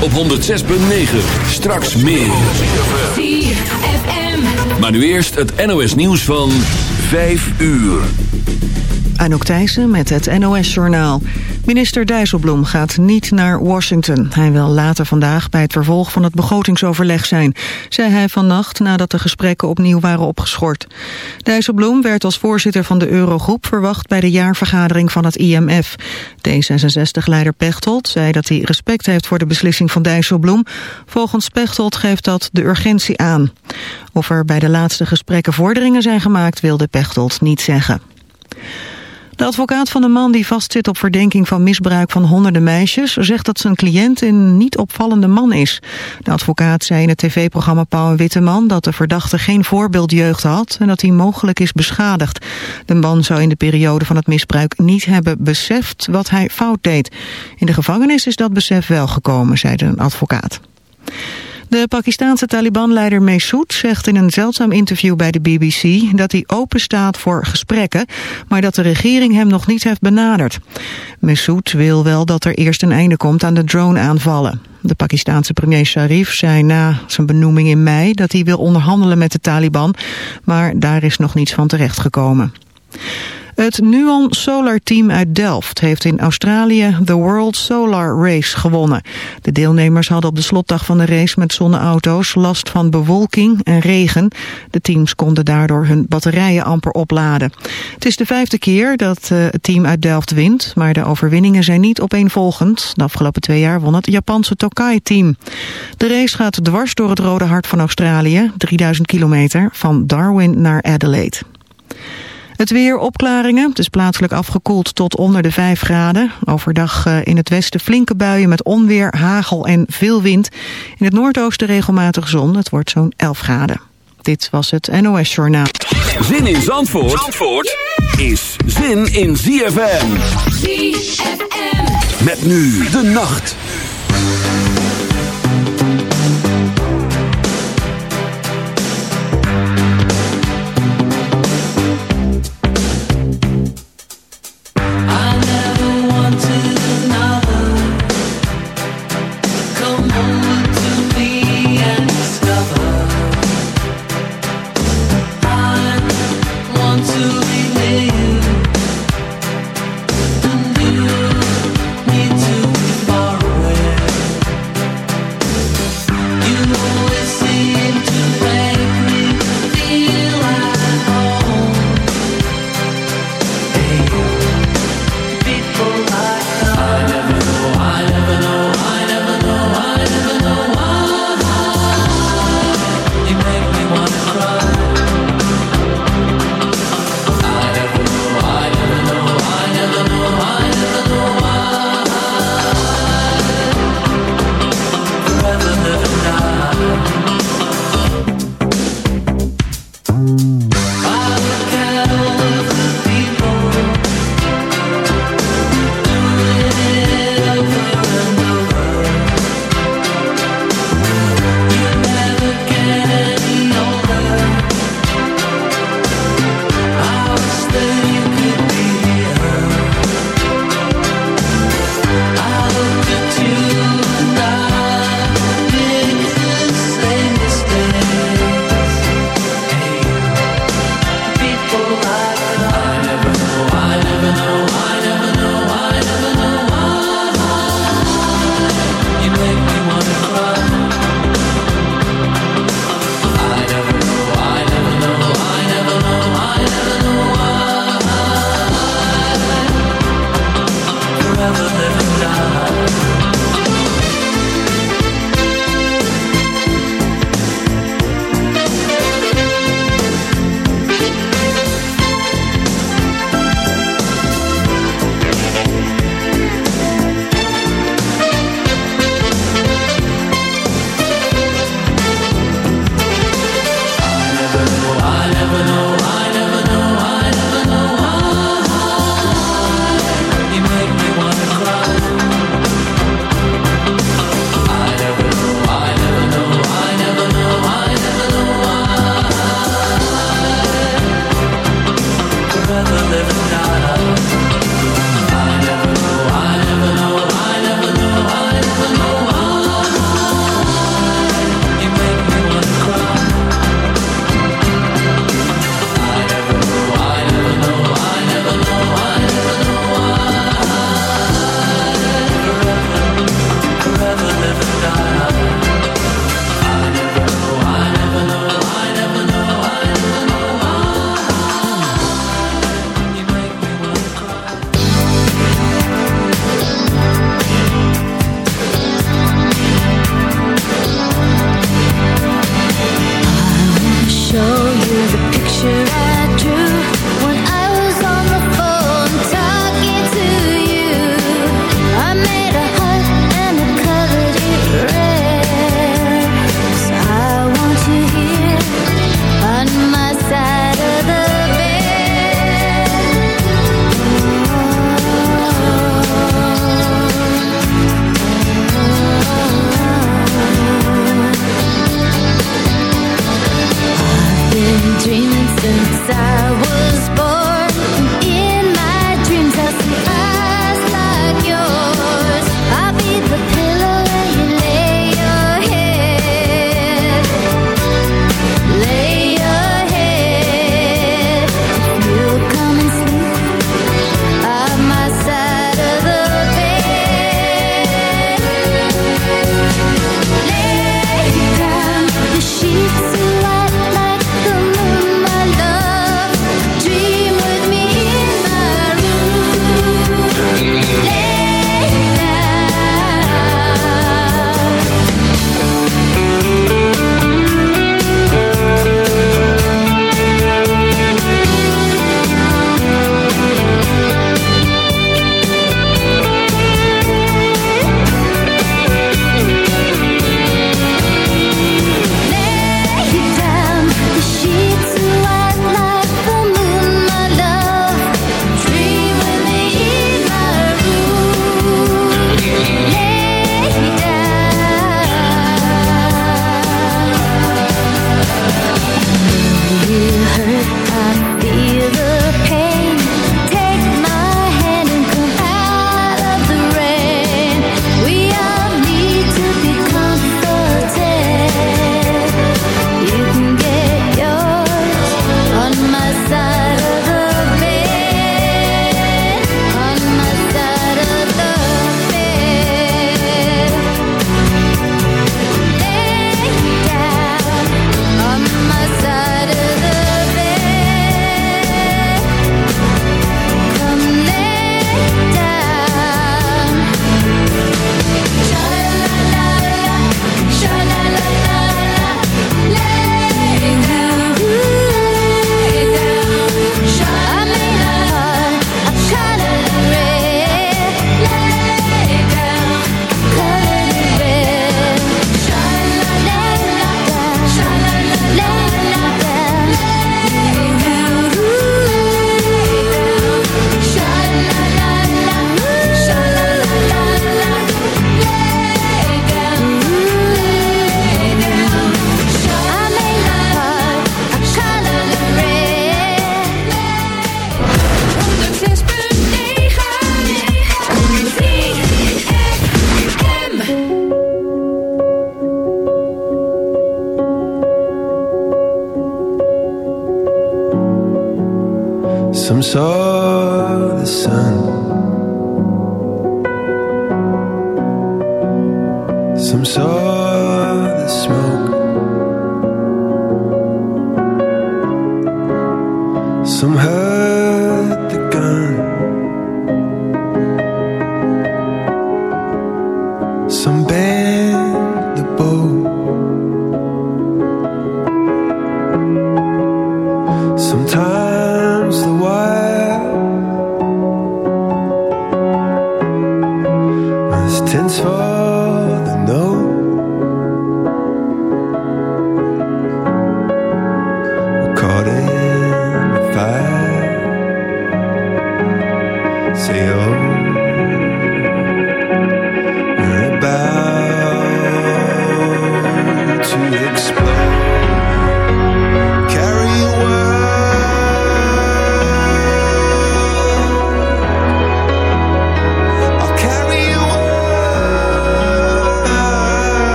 op 106.9. Straks meer. Maar nu eerst het NOS nieuws van 5 uur. Anouk Thijssen met het NOS-journaal. Minister Dijsselbloem gaat niet naar Washington. Hij wil later vandaag bij het vervolg van het begrotingsoverleg zijn, zei hij vannacht nadat de gesprekken opnieuw waren opgeschort. Dijsselbloem werd als voorzitter van de Eurogroep verwacht bij de jaarvergadering van het IMF. D66-leider Pechtold zei dat hij respect heeft voor de beslissing van Dijsselbloem. Volgens Pechtold geeft dat de urgentie aan. Of er bij de laatste gesprekken vorderingen zijn gemaakt wilde Pechtold niet zeggen. De advocaat van de man die vastzit op verdenking van misbruik van honderden meisjes... zegt dat zijn cliënt een niet opvallende man is. De advocaat zei in het tv-programma Pauw en Witteman... dat de verdachte geen voorbeeldjeugd had en dat hij mogelijk is beschadigd. De man zou in de periode van het misbruik niet hebben beseft wat hij fout deed. In de gevangenis is dat besef wel gekomen, zei de advocaat. De Pakistaanse Taliban-leider zegt in een zeldzaam interview bij de BBC dat hij open staat voor gesprekken, maar dat de regering hem nog niet heeft benaderd. Mesoud wil wel dat er eerst een einde komt aan de drone-aanvallen. De Pakistaanse premier Sharif zei na zijn benoeming in mei dat hij wil onderhandelen met de Taliban, maar daar is nog niets van terechtgekomen. Het Nuon Solar Team uit Delft heeft in Australië de World Solar Race gewonnen. De deelnemers hadden op de slotdag van de race met zonneauto's last van bewolking en regen. De teams konden daardoor hun batterijen amper opladen. Het is de vijfde keer dat uh, het team uit Delft wint, maar de overwinningen zijn niet opeenvolgend. De afgelopen twee jaar won het Japanse Tokai-team. De race gaat dwars door het rode hart van Australië, 3000 kilometer, van Darwin naar Adelaide. Het weer opklaringen. Het is plaatselijk afgekoeld tot onder de 5 graden. Overdag eh, in het westen flinke buien met onweer, hagel en veel wind. In het noordoosten regelmatig zon. Het wordt zo'n 11 graden. Dit was het NOS Journaal. Zin in Zandvoort, Zandvoort is zin in ZFM. ZFM. Met nu de nacht.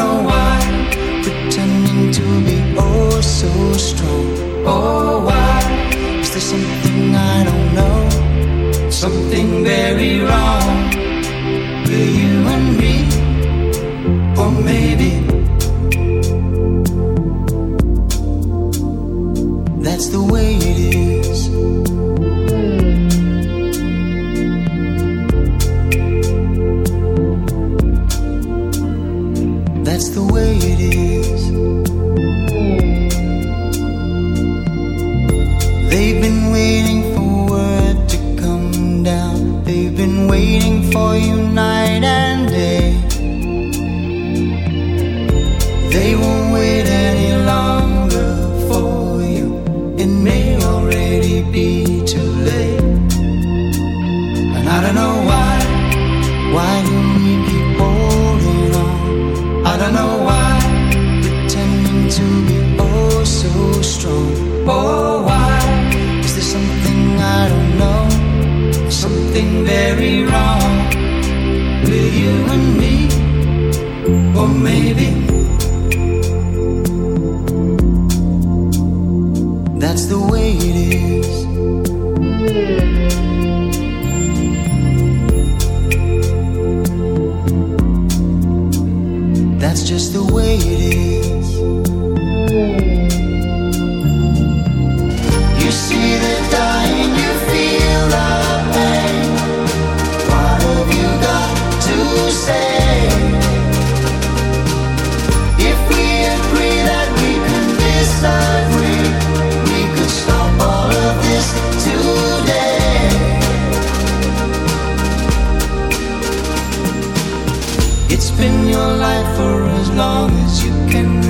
know why. Pretending to be oh so strong. Oh, why? Is there something I don't know? Something very wrong with you and me? Or maybe that's the way. Know you can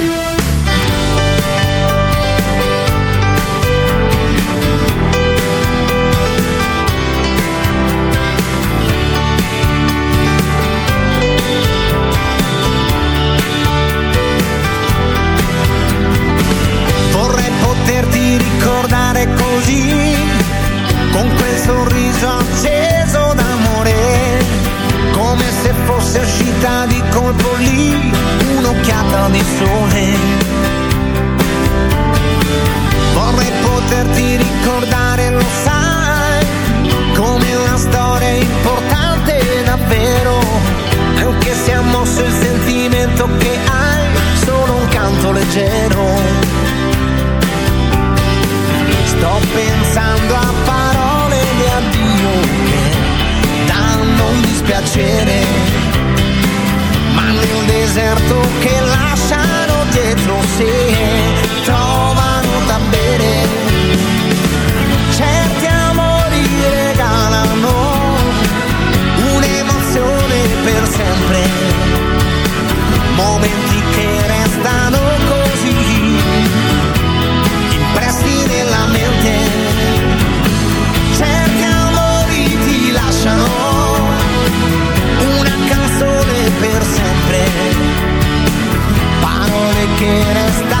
pensando a parole di addio che danno un dispiacere, ma nel deserto che lasciano dietro sé. quieres dar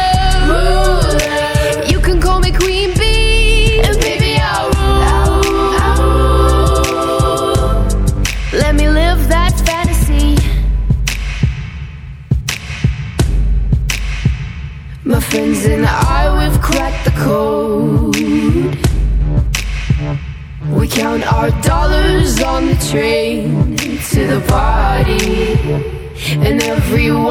Friends and I, we've cracked the code. We count our dollars on the train to the party. And everyone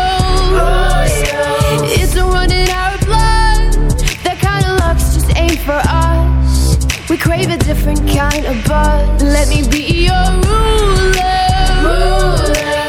Our blood. That kind of just ain't for us. We crave a different kind of buzz. Let me be your ruler. ruler.